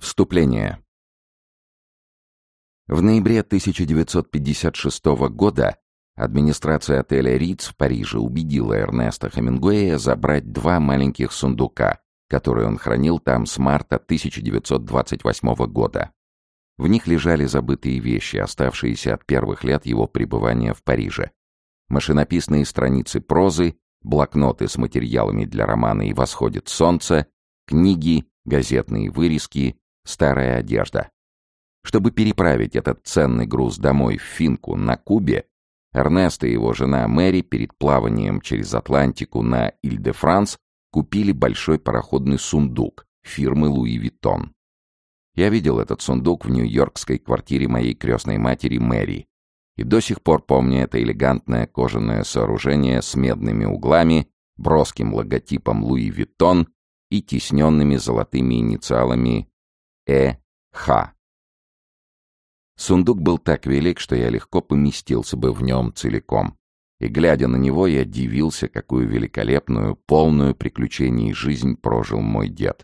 Вступление. В ноябре 1956 года администрация отеля «Риц» в Париже убедила Эрнеста Хемингуэя забрать два маленьких сундука, которые он хранил там с марта 1928 года. В них лежали забытые вещи, оставшиеся от первых лет его пребывания в Париже. Машинописные страницы прозы, блокноты с материалами для романа «И восходит солнце», книги, газетные вырезки, старая одежда. Чтобы переправить этот ценный груз домой в Финку на Кубе, Эрнест и его жена Мэри перед плаванием через Атлантику на Иль-де-Франс купили большой пароходный сундук фирмы Луи Виттон. Я видел этот сундук в нью-йоркской квартире моей крестной матери Мэри. И до сих пор помню это элегантное кожаное сооружение с медными углами, броским логотипом Луи Виттон и тисненными золотыми инициалами Э. Х. Сундук был так велик, что я легко поместился бы в нем целиком. И, глядя на него, я дивился, какую великолепную, полную приключений жизнь прожил мой дед.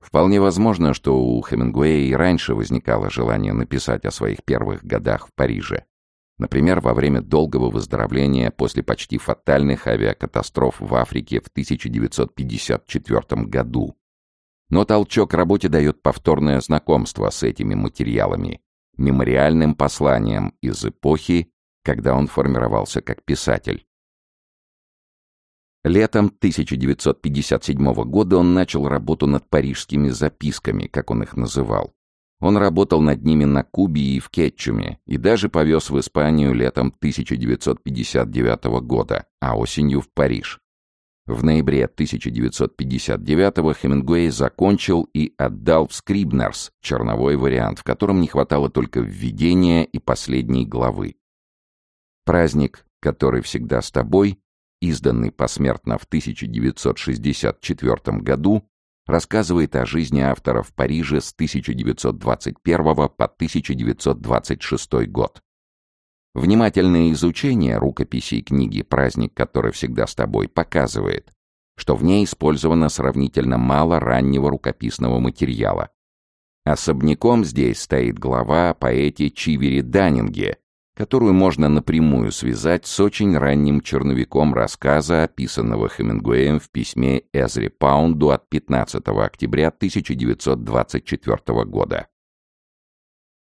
Вполне возможно, что у Хемингуэя и раньше возникало желание написать о своих первых годах в Париже. Например, во время долгого выздоровления после почти фатальных авиакатастроф в Африке в 1954 году, но толчок работе дает повторное знакомство с этими материалами, мемориальным посланием из эпохи, когда он формировался как писатель. Летом 1957 года он начал работу над парижскими записками, как он их называл. Он работал над ними на Кубе и в Кетчуме, и даже повез в Испанию летом 1959 года, а осенью в Париж. В ноябре 1959-го Хемингуэй закончил и отдал в Скрибнерс черновой вариант, в котором не хватало только введения и последней главы. Праздник, который всегда с тобой, изданный посмертно в 1964 году, рассказывает о жизни автора в Париже с 1921 по 1926 год. Внимательное изучение рукописей книги «Праздник, который всегда с тобой» показывает, что в ней использовано сравнительно мало раннего рукописного материала. Особняком здесь стоит глава о поэте Чивере Даннинге, которую можно напрямую связать с очень ранним черновиком рассказа, описанного Хемингуэем в письме Эзри Паунду от 15 октября 1924 года.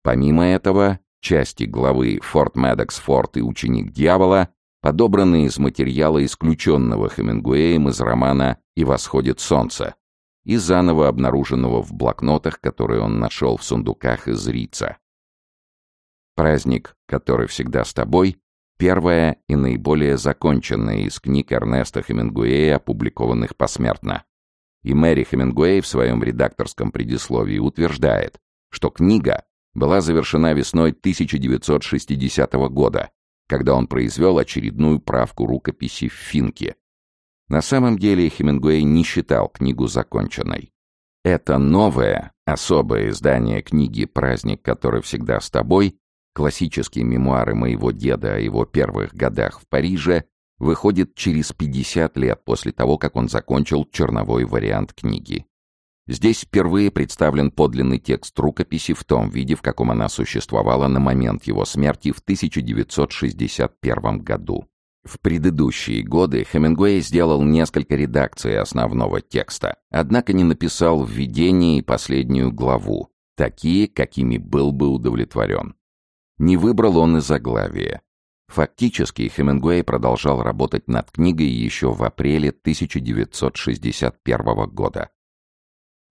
Помимо этого, Части главы «Форт Медекс Форт» и «Ученик дьявола» подобраны из материала, исключенного Хемингуэем из романа «И восходит солнце» и заново обнаруженного в блокнотах, которые он нашел в сундуках из Рица. Праздник, который всегда с тобой, первая и наиболее законченная из книг Эрнеста Хемингуэя, опубликованных посмертно. И Мэри Хемингуэй в своем редакторском предисловии утверждает, что книга была завершена весной 1960 года, когда он произвел очередную правку рукописи в Финке. На самом деле Хемингуэй не считал книгу законченной. Это новое, особое издание книги «Праздник, который всегда с тобой», классические мемуары моего деда о его первых годах в Париже, выходит через 50 лет после того, как он закончил черновой вариант книги. Здесь впервые представлен подлинный текст рукописи в том виде, в каком она существовала на момент его смерти в 1961 году. В предыдущие годы Хемингуэй сделал несколько редакций основного текста, однако не написал введение и последнюю главу, такие, какими был бы удовлетворен. Не выбрал он и заглавие. Фактически Хемингуэй продолжал работать над книгой еще в апреле 1961 года.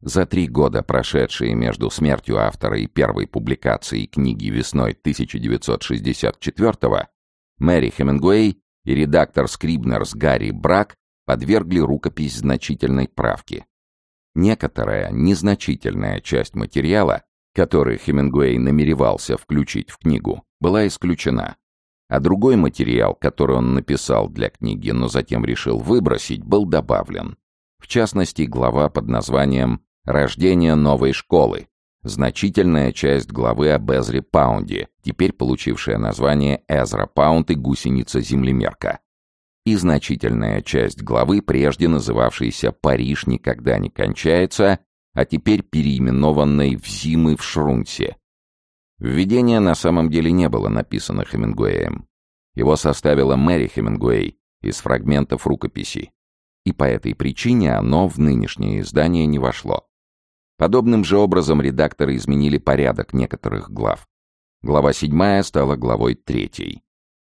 За три года, прошедшие между смертью автора и первой публикацией книги весной 1964-го, Мэри Хемингуэй и редактор Скрибнерс Гарри Брак подвергли рукопись значительной правке. Некоторая незначительная часть материала, который Хемингуэй намеревался включить в книгу, была исключена, а другой материал, который он написал для книги, но затем решил выбросить, был добавлен. В частности, глава под названием Рождение новой школы. Значительная часть главы об Эзре Паунде, теперь получившая название «Эзра Паунд и гусеница-землемерка». И значительная часть главы, прежде называвшейся «Париж никогда не кончается», а теперь переименованной в «Зимы в Шрунсе». Введение на самом деле не было написано Хемингуэем. Его составила Мэри Хемингуэй из фрагментов рукописи, и по этой причине оно в нынешнее издание не вошло. Подобным же образом редакторы изменили порядок некоторых глав. Глава 7 стала главой 3.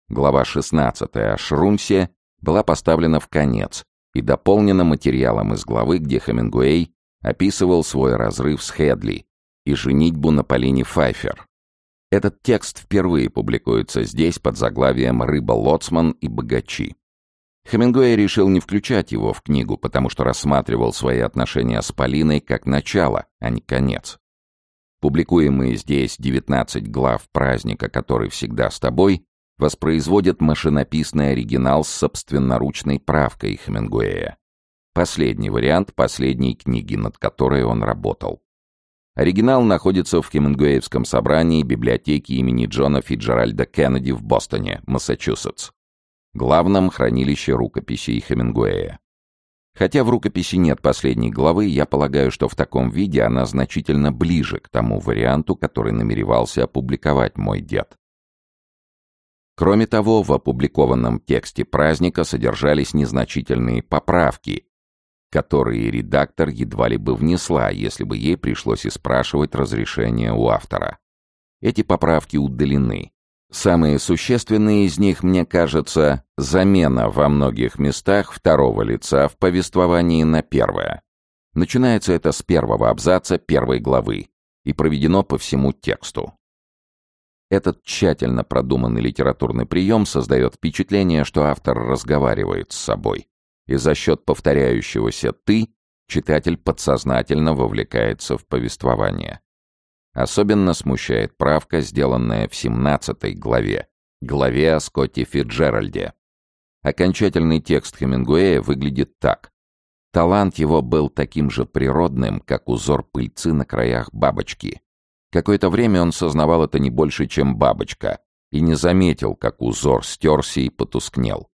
Глава 16 о Шрунсе была поставлена в конец и дополнена материалом из главы, где Хемингуэй описывал свой разрыв с Хедли и женитьбу на Полине Файфер. Этот текст впервые публикуется здесь под заглавием «Рыба-лоцман и богачи». Хемингуэй решил не включать его в книгу, потому что рассматривал свои отношения с Полиной как начало, а не конец. Публикуемые здесь 19 глав праздника, который всегда с тобой, воспроизводят машинописный оригинал с собственноручной правкой Хемингуэя. Последний вариант последней книги, над которой он работал. Оригинал находится в Хемингуэевском собрании библиотеки имени Джона Фиджеральда Кеннеди в Бостоне, Массачусетс главном хранилище рукописей Хемингуэя. Хотя в рукописи нет последней главы, я полагаю, что в таком виде она значительно ближе к тому варианту, который намеревался опубликовать мой дед. Кроме того, в опубликованном тексте праздника содержались незначительные поправки, которые редактор едва ли бы внесла, если бы ей пришлось и спрашивать разрешение у автора. Эти поправки удалены, Самые существенные из них, мне кажется, замена во многих местах второго лица в повествовании на первое. Начинается это с первого абзаца первой главы и проведено по всему тексту. Этот тщательно продуманный литературный прием создает впечатление, что автор разговаривает с собой, и за счет повторяющегося «ты» читатель подсознательно вовлекается в повествование. Особенно смущает правка, сделанная в 17 главе, главе о Скотте Фитджеральде. Окончательный текст Хемингуэя выглядит так. Талант его был таким же природным, как узор пыльцы на краях бабочки. Какое-то время он сознавал это не больше, чем бабочка, и не заметил, как узор стерся и потускнел.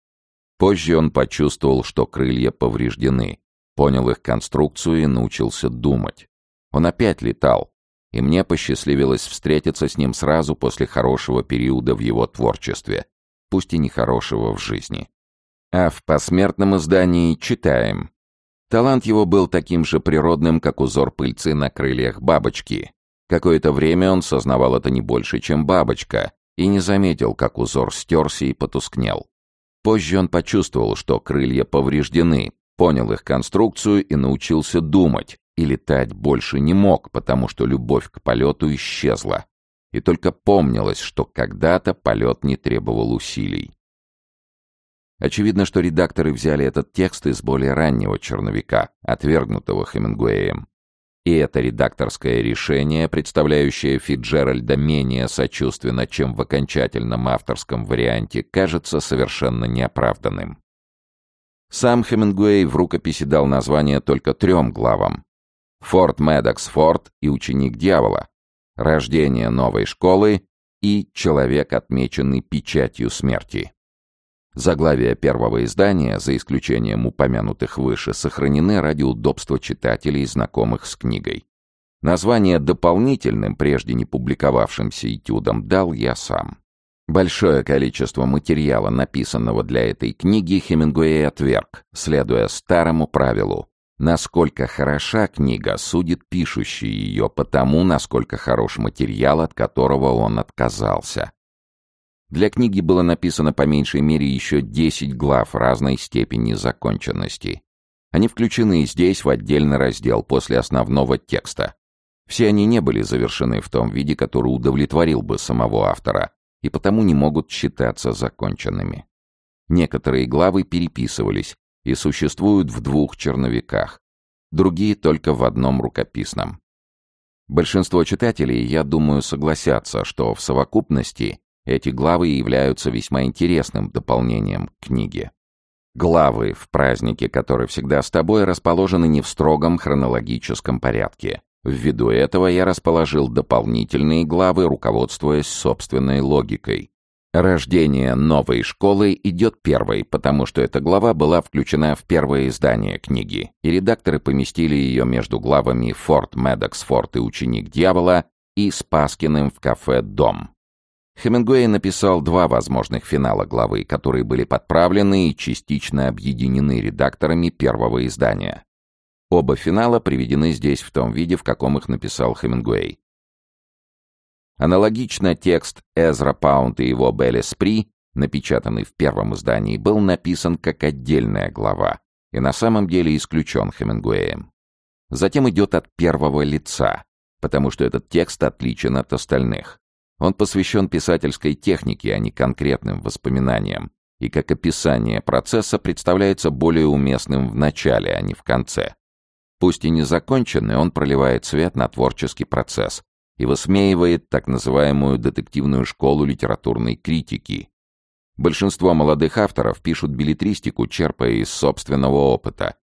Позже он почувствовал, что крылья повреждены, понял их конструкцию и научился думать. Он опять летал, и мне посчастливилось встретиться с ним сразу после хорошего периода в его творчестве, пусть и нехорошего в жизни. А в посмертном издании читаем. Талант его был таким же природным, как узор пыльцы на крыльях бабочки. Какое-то время он сознавал это не больше, чем бабочка, и не заметил, как узор стерся и потускнел. Позже он почувствовал, что крылья повреждены, понял их конструкцию и научился думать, и летать больше не мог, потому что любовь к полету исчезла, и только помнилось, что когда-то полет не требовал усилий. Очевидно, что редакторы взяли этот текст из более раннего черновика, отвергнутого Хемингуэем. И это редакторское решение, представляющее Фитджеральда менее сочувственно, чем в окончательном авторском варианте, кажется совершенно неоправданным. Сам Хемингуэй в рукописи дал название только трем главам, Форт Медокс Форд и ученик дьявола, рождение новой школы и человек, отмеченный печатью смерти. Заглавия первого издания, за исключением упомянутых выше, сохранены ради удобства читателей, знакомых с книгой. Название дополнительным, прежде не публиковавшимся этюдом, дал я сам. Большое количество материала, написанного для этой книги, Хемингуэй отверг, следуя старому правилу Насколько хороша книга, судит пишущий ее по тому, насколько хорош материал, от которого он отказался. Для книги было написано по меньшей мере еще 10 глав разной степени законченности. Они включены здесь в отдельный раздел после основного текста. Все они не были завершены в том виде, который удовлетворил бы самого автора, и потому не могут считаться законченными. Некоторые главы переписывались, и существуют в двух черновиках, другие только в одном рукописном. Большинство читателей, я думаю, согласятся, что в совокупности эти главы являются весьма интересным дополнением к книге. Главы в празднике, который всегда с тобой, расположены не в строгом хронологическом порядке. Ввиду этого я расположил дополнительные главы, руководствуясь собственной логикой. Рождение новой школы идет первой, потому что эта глава была включена в первое издание книги, и редакторы поместили ее между главами «Форт Медоксфорд и ученик дьявола» и «Спаскиным в кафе «Дом». Хемингуэй написал два возможных финала главы, которые были подправлены и частично объединены редакторами первого издания. Оба финала приведены здесь в том виде, в каком их написал Хемингуэй. Аналогично текст Эзра Паунд и его Белли Спри, напечатанный в первом издании, был написан как отдельная глава и на самом деле исключен Хемингуэем. Затем идет от первого лица, потому что этот текст отличен от остальных. Он посвящен писательской технике, а не конкретным воспоминаниям, и как описание процесса представляется более уместным в начале, а не в конце. Пусть и незаконченный, он проливает свет на творческий процесс, и высмеивает так называемую детективную школу литературной критики. Большинство молодых авторов пишут билетристику, черпая из собственного опыта.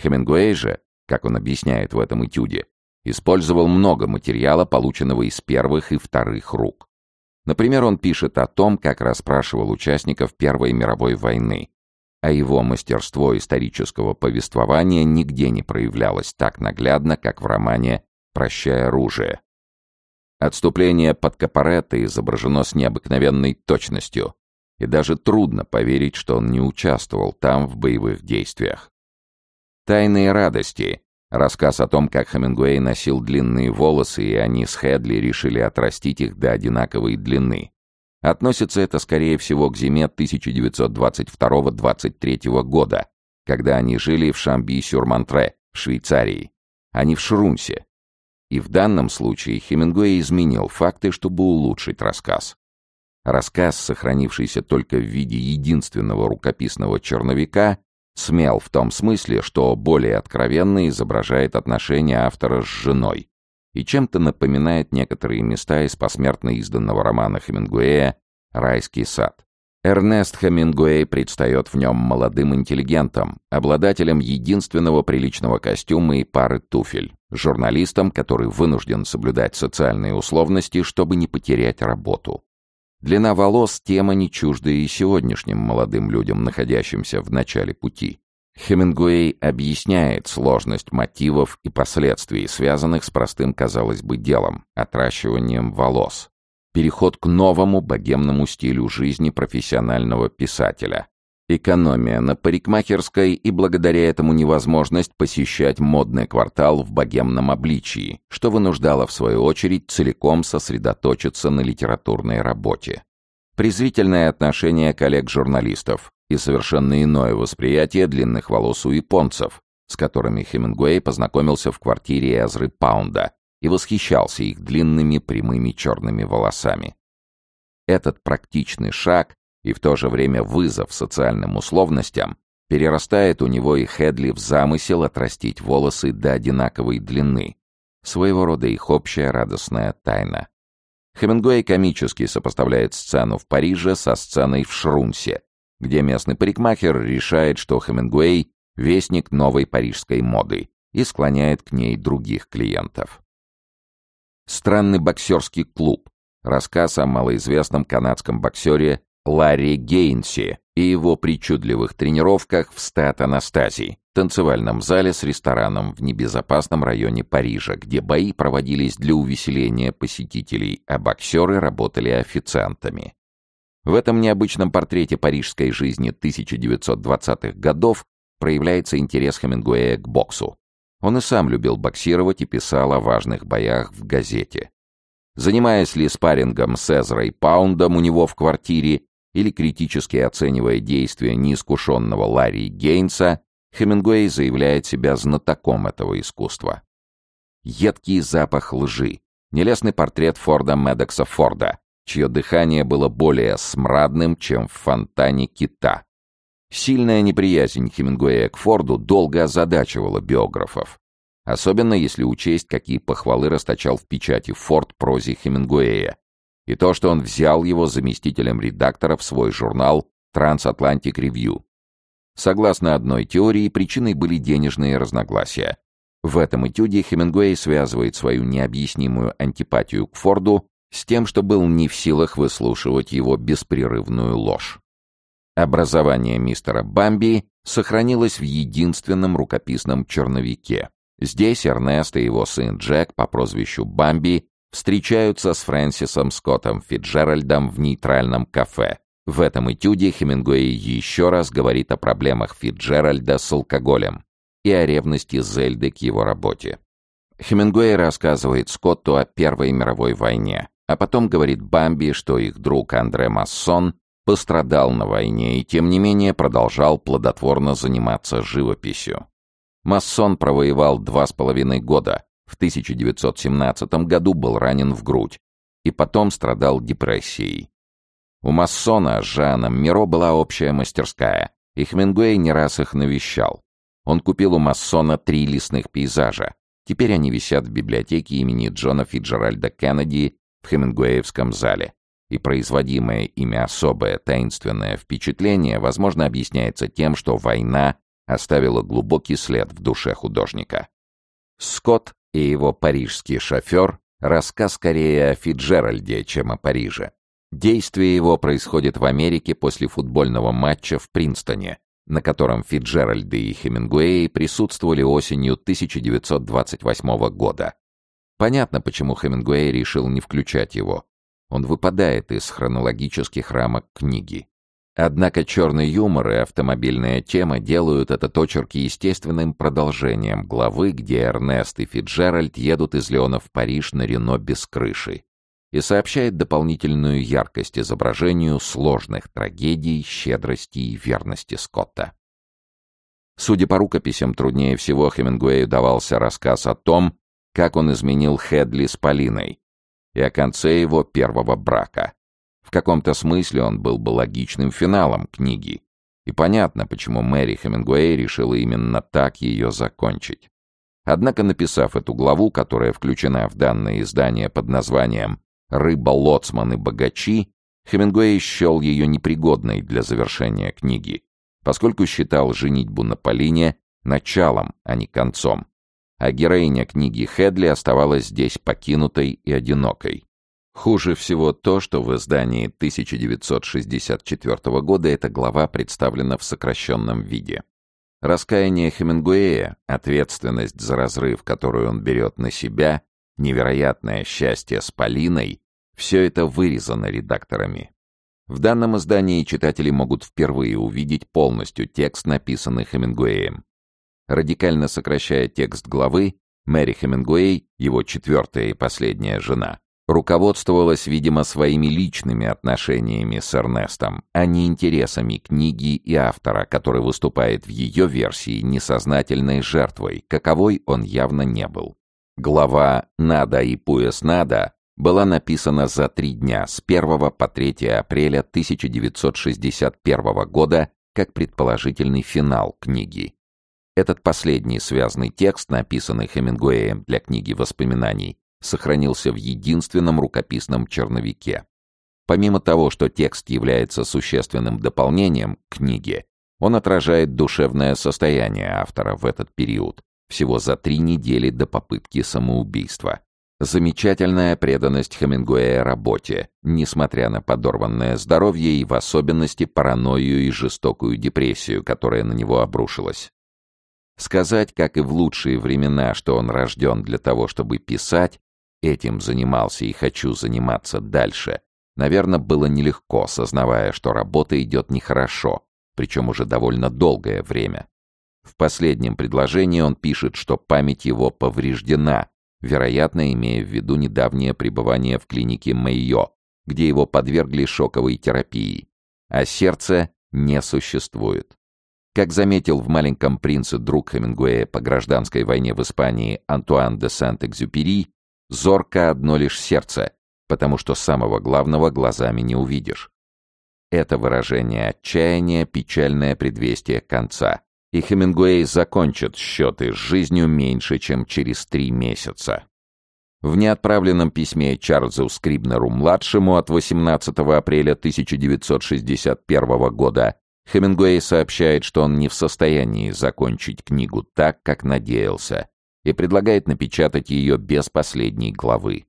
Хемингуэй же, как он объясняет в этом этюде, использовал много материала, полученного из первых и вторых рук. Например, он пишет о том, как расспрашивал участников Первой мировой войны, а его мастерство исторического повествования нигде не проявлялось так наглядно, как в романе «Прощай оружие». Отступление под Капаретто изображено с необыкновенной точностью, и даже трудно поверить, что он не участвовал там в боевых действиях. «Тайные радости» — рассказ о том, как Хемингуэй носил длинные волосы, и они с Хедли решили отрастить их до одинаковой длины. Относится это, скорее всего, к зиме 1922-23 года, когда они жили в Шамби-сюр-Монтре, в Швейцарии, а не в Шрунсе, и в данном случае Хемингуэй изменил факты, чтобы улучшить рассказ. Рассказ, сохранившийся только в виде единственного рукописного черновика, смел в том смысле, что более откровенно изображает отношения автора с женой и чем-то напоминает некоторые места из посмертно изданного романа Хемингуэя «Райский сад». Эрнест Хемингуэй предстает в нем молодым интеллигентом, обладателем единственного приличного костюма и пары туфель, журналистом, который вынужден соблюдать социальные условности, чтобы не потерять работу. Длина волос — тема не чуждая и сегодняшним молодым людям, находящимся в начале пути. Хемингуэй объясняет сложность мотивов и последствий, связанных с простым, казалось бы, делом — отращиванием волос переход к новому богемному стилю жизни профессионального писателя. Экономия на парикмахерской и благодаря этому невозможность посещать модный квартал в богемном обличии, что вынуждало в свою очередь целиком сосредоточиться на литературной работе. Презрительное отношение коллег-журналистов и совершенно иное восприятие длинных волос у японцев, с которыми Хемингуэй познакомился в квартире Эзры Паунда и восхищался их длинными прямыми черными волосами. Этот практичный шаг и в то же время вызов социальным условностям перерастает у него и Хедли в замысел отрастить волосы до одинаковой длины, своего рода их общая радостная тайна. Хемингуэй комически сопоставляет сцену в Париже со сценой в Шрунсе, где местный парикмахер решает, что Хемингуэй — вестник новой парижской моды и склоняет к ней других клиентов. Странный боксерский клуб. Рассказ о малоизвестном канадском боксере Ларри Гейнси и его причудливых тренировках в стат Анастасий, танцевальном зале с рестораном в небезопасном районе Парижа, где бои проводились для увеселения посетителей, а боксеры работали официантами. В этом необычном портрете парижской жизни 1920-х годов проявляется интерес Хемингуэя к боксу. Он и сам любил боксировать и писал о важных боях в газете. Занимаясь ли спаррингом с Эзрой Паундом у него в квартире или критически оценивая действия неискушенного Ларри Гейнса, Хемингуэй заявляет себя знатоком этого искусства. Едкий запах лжи, нелестный портрет Форда Медекса Форда, чье дыхание было более смрадным, чем в фонтане кита. Сильная неприязнь Хемингуэя к Форду долго озадачивала биографов. Особенно если учесть, какие похвалы расточал в печати Форд прозе Хемингуэя. И то, что он взял его заместителем редактора в свой журнал Transatlantic Review. Согласно одной теории, причиной были денежные разногласия. В этом этюде Хемингуэй связывает свою необъяснимую антипатию к Форду с тем, что был не в силах выслушивать его беспрерывную ложь. Образование мистера Бамби сохранилось в единственном рукописном черновике. Здесь Эрнест и его сын Джек по прозвищу Бамби встречаются с Фрэнсисом Скоттом Фитджеральдом в нейтральном кафе. В этом этюде Хемингуэй еще раз говорит о проблемах Фитджеральда с алкоголем и о ревности Зельды к его работе. Хемингуэй рассказывает Скотту о Первой мировой войне, а потом говорит Бамби, что их друг Андре Массон пострадал на войне и, тем не менее, продолжал плодотворно заниматься живописью. Массон провоевал два с половиной года, в 1917 году был ранен в грудь и потом страдал депрессией. У Массона с Жаном Миро была общая мастерская, и Хемингуэй не раз их навещал. Он купил у Массона три лесных пейзажа. Теперь они висят в библиотеке имени Джона Фиджеральда Кеннеди в Хемингуэевском зале. И производимое ими особое таинственное впечатление, возможно, объясняется тем, что война оставила глубокий след в душе художника. Скотт и его парижский шофер — рассказ скорее о Фиджеральде, чем о Париже. Действие его происходит в Америке после футбольного матча в Принстоне, на котором Фиджеральды и Хемингуэй присутствовали осенью 1928 года. Понятно, почему Хемингуэй решил не включать его. Он выпадает из хронологических рамок книги. Однако черный юмор и автомобильная тема делают этот очерк естественным продолжением главы, где Эрнест и Фитджеральд едут из Леона в Париж на Рено без крыши и сообщает дополнительную яркость изображению сложных трагедий, щедрости и верности Скотта. Судя по рукописям, труднее всего Хемингуэю давался рассказ о том, как он изменил Хедли с Полиной, и о конце его первого брака. В каком-то смысле он был бы логичным финалом книги. И понятно, почему Мэри Хемингуэй решила именно так ее закончить. Однако, написав эту главу, которая включена в данное издание под названием «Рыба, лоцман и богачи», Хемингуэй счел ее непригодной для завершения книги, поскольку считал женитьбу на Полине началом, а не концом. А героиня книги Хедли оставалась здесь покинутой и одинокой. Хуже всего то, что в издании 1964 года эта глава представлена в сокращенном виде. Раскаяние Хемингуэя, ответственность за разрыв, которую он берет на себя, невероятное счастье с Полиной — все это вырезано редакторами. В данном издании читатели могут впервые увидеть полностью текст, написанный Хемингуэем. Радикально сокращая текст главы, Мэри Хемингуэй, его четвертая и последняя жена, руководствовалась, видимо, своими личными отношениями с Эрнестом, а не интересами книги и автора, который выступает в ее версии несознательной жертвой, каковой он явно не был. Глава «Надо и пояс надо» была написана за три дня, с 1 по 3 апреля 1961 года, как предположительный финал книги. Этот последний связанный текст, написанный Хемингуэем для книги воспоминаний, сохранился в единственном рукописном черновике. Помимо того, что текст является существенным дополнением к книге, он отражает душевное состояние автора в этот период, всего за три недели до попытки самоубийства. Замечательная преданность Хемингуэя работе, несмотря на подорванное здоровье и в особенности паранойю и жестокую депрессию, которая на него обрушилась. Сказать, как и в лучшие времена, что он рожден для того, чтобы писать, этим занимался и хочу заниматься дальше, наверное, было нелегко, сознавая, что работа идет нехорошо, причем уже довольно долгое время. В последнем предложении он пишет, что память его повреждена, вероятно, имея в виду недавнее пребывание в клинике Мэйо, где его подвергли шоковой терапии, а сердце не существует. Как заметил в «Маленьком принце» друг Хемингуэя по гражданской войне в Испании Антуан де Сент-Экзюпери, Зорко одно лишь сердце, потому что самого главного глазами не увидишь. Это выражение отчаяния, печальное предвестие конца. И Хемингуэй закончит счеты с жизнью меньше, чем через три месяца. В неотправленном письме Чарльзу Скрибнеру-младшему от 18 апреля 1961 года Хемингуэй сообщает, что он не в состоянии закончить книгу так, как надеялся, и предлагает напечатать ее без последней главы.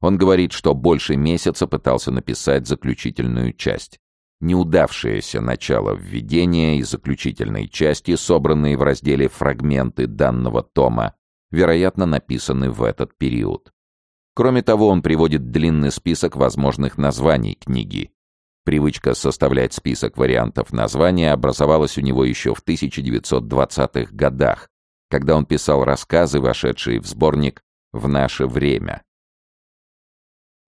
Он говорит, что больше месяца пытался написать заключительную часть. Неудавшееся начало введения и заключительной части, собранные в разделе «Фрагменты» данного тома, вероятно, написаны в этот период. Кроме того, он приводит длинный список возможных названий книги. Привычка составлять список вариантов названия образовалась у него еще в 1920-х годах, когда он писал рассказы, вошедшие в сборник «В наше время».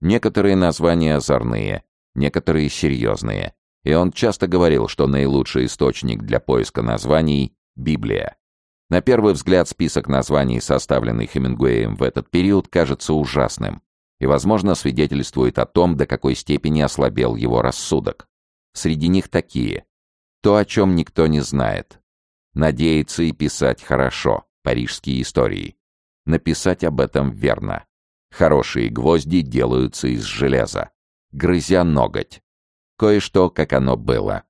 Некоторые названия озорные, некоторые серьезные, и он часто говорил, что наилучший источник для поиска названий — Библия. На первый взгляд список названий, составленный Хемингуэем в этот период, кажется ужасным и, возможно, свидетельствует о том, до какой степени ослабел его рассудок. Среди них такие. То, о чем никто не знает. Надеяться и писать хорошо. Парижские истории. Написать об этом верно. Хорошие гвозди делаются из железа. Грызя ноготь. Кое-что, как оно было.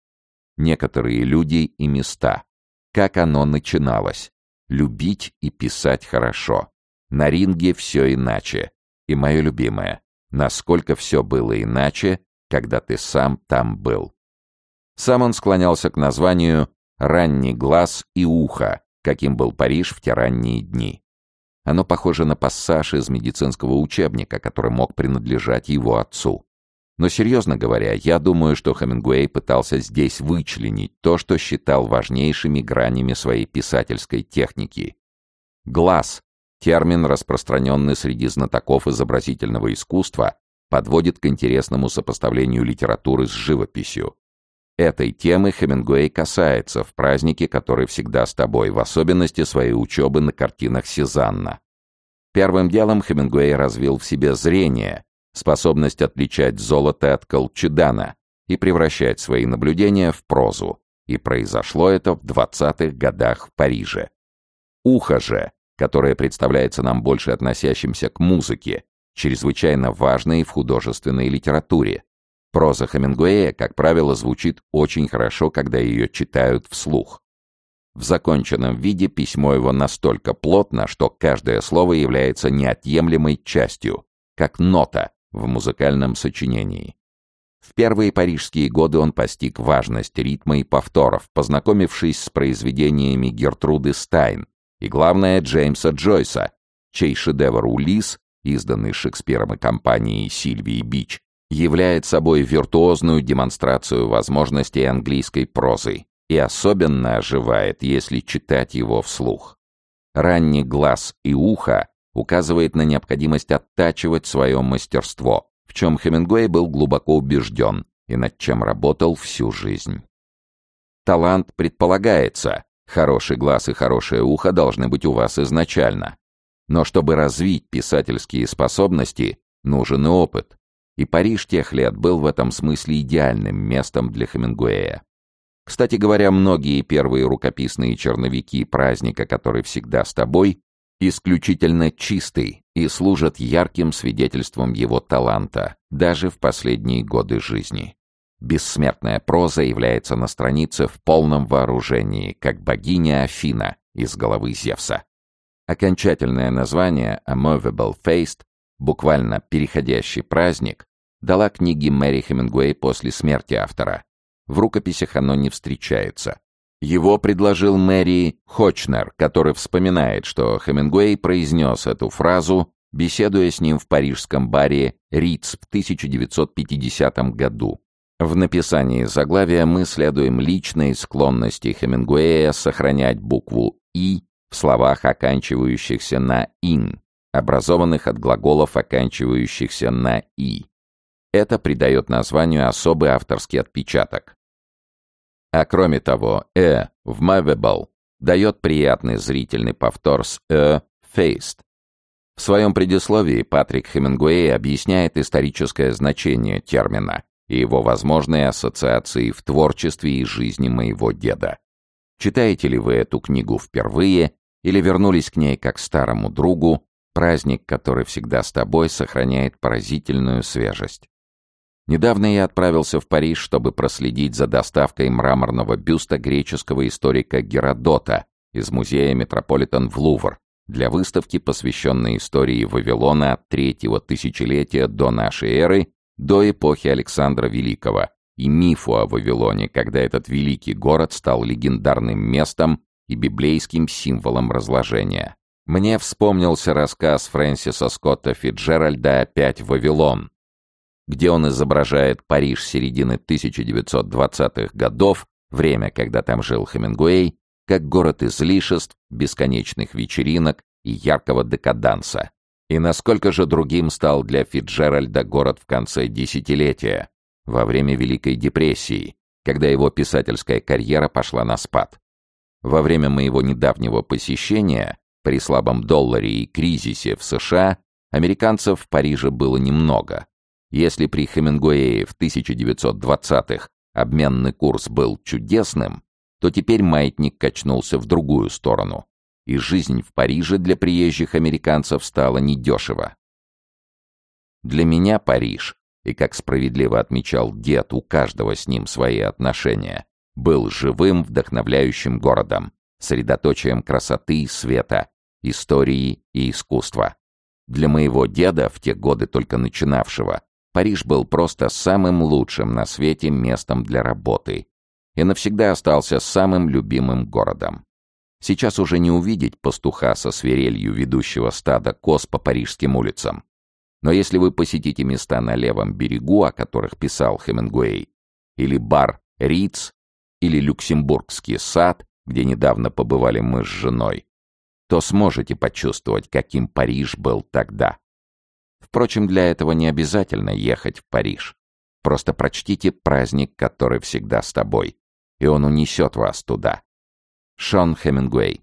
Некоторые люди и места. Как оно начиналось. Любить и писать хорошо. На ринге все иначе. И мое любимое. Насколько все было иначе, когда ты сам там был. Сам он склонялся к названию «Ранний глаз и ухо», каким был Париж в те ранние дни. Оно похоже на пассаж из медицинского учебника, который мог принадлежать его отцу. Но серьезно говоря, я думаю, что Хемингуэй пытался здесь вычленить то, что считал важнейшими гранями своей писательской техники. Глаз, термин, распространенный среди знатоков изобразительного искусства, подводит к интересному сопоставлению литературы с живописью. Этой темы Хемингуэй касается в празднике, который всегда с тобой, в особенности своей учебы на картинах Сезанна. Первым делом Хемингуэй развил в себе зрение, способность отличать золото от колчедана и превращать свои наблюдения в прозу, и произошло это в 20-х годах в Париже. Ухо же, которое представляется нам больше относящимся к музыке, чрезвычайно важное в художественной литературе, Проза Хемингуэя, как правило, звучит очень хорошо, когда ее читают вслух. В законченном виде письмо его настолько плотно, что каждое слово является неотъемлемой частью, как нота в музыкальном сочинении. В первые парижские годы он постиг важность ритма и повторов, познакомившись с произведениями Гертруды Стайн и, главное, Джеймса Джойса, чей шедевр «Улисс», изданный Шекспиром и компанией Сильвии Бич, являет собой виртуозную демонстрацию возможностей английской прозы и особенно оживает, если читать его вслух. Ранний глаз и ухо указывает на необходимость оттачивать свое мастерство, в чем Хемингуэй был глубоко убежден и над чем работал всю жизнь. Талант предполагается, хороший глаз и хорошее ухо должны быть у вас изначально. Но чтобы развить писательские способности, нужен и опыт, и Париж тех лет был в этом смысле идеальным местом для Хемингуэя. Кстати говоря, многие первые рукописные черновики праздника, который всегда с тобой, исключительно чистый и служат ярким свидетельством его таланта, даже в последние годы жизни. Бессмертная проза является на странице в полном вооружении, как богиня Афина из головы Зевса. Окончательное название «A Movable Feast» буквально «переходящий праздник», дала книге Мэри Хемингуэй после смерти автора. В рукописях оно не встречается. Его предложил Мэри Хочнер, который вспоминает, что Хемингуэй произнес эту фразу, беседуя с ним в парижском баре «Риц» в 1950 году. В написании заглавия мы следуем личной склонности Хемингуэя сохранять букву «и» в словах, оканчивающихся на «ин», образованных от глаголов, оканчивающихся на «и». Это придает названию особый авторский отпечаток. А кроме того, «э» в «movable» дает приятный зрительный повтор с «э» «faced». В своем предисловии Патрик Хемингуэй объясняет историческое значение термина и его возможные ассоциации в творчестве и жизни моего деда. Читаете ли вы эту книгу впервые или вернулись к ней как старому другу, Праздник, который всегда с тобой, сохраняет поразительную свежесть. Недавно я отправился в Париж, чтобы проследить за доставкой мраморного бюста греческого историка Геродота из музея Метрополитен в Лувр, для выставки, посвященной истории Вавилона от третьего тысячелетия до нашей эры до эпохи Александра Великого и мифу о Вавилоне, когда этот великий город стал легендарным местом и библейским символом разложения. Мне вспомнился рассказ Фрэнсиса Скотта Фитджеральда «Опять Вавилон», где он изображает Париж середины 1920-х годов, время, когда там жил Хемингуэй, как город излишеств, бесконечных вечеринок и яркого декаданса. И насколько же другим стал для Фитджеральда город в конце десятилетия, во время Великой депрессии, когда его писательская карьера пошла на спад. Во время моего недавнего посещения, при слабом долларе и кризисе в США, американцев в Париже было немного. Если при Хемингуэе в 1920-х обменный курс был чудесным, то теперь маятник качнулся в другую сторону, и жизнь в Париже для приезжих американцев стала недешево. Для меня Париж, и, как справедливо отмечал дед, у каждого с ним свои отношения, был живым, вдохновляющим городом, средоточием красоты и света, истории и искусства. Для моего деда, в те годы только начинавшего, Париж был просто самым лучшим на свете местом для работы, и навсегда остался самым любимым городом. Сейчас уже не увидеть пастуха со свирелью ведущего стада коз по парижским улицам. Но если вы посетите места на левом берегу, о которых писал Хемингуэй, или бар Риц, или Люксембургский сад, где недавно побывали мы с женой, то сможете почувствовать, каким Париж был тогда. Впрочем, для этого не обязательно ехать в Париж. Просто прочтите «Праздник, который всегда с тобой» и он унесет вас туда. Шон Хемингуэй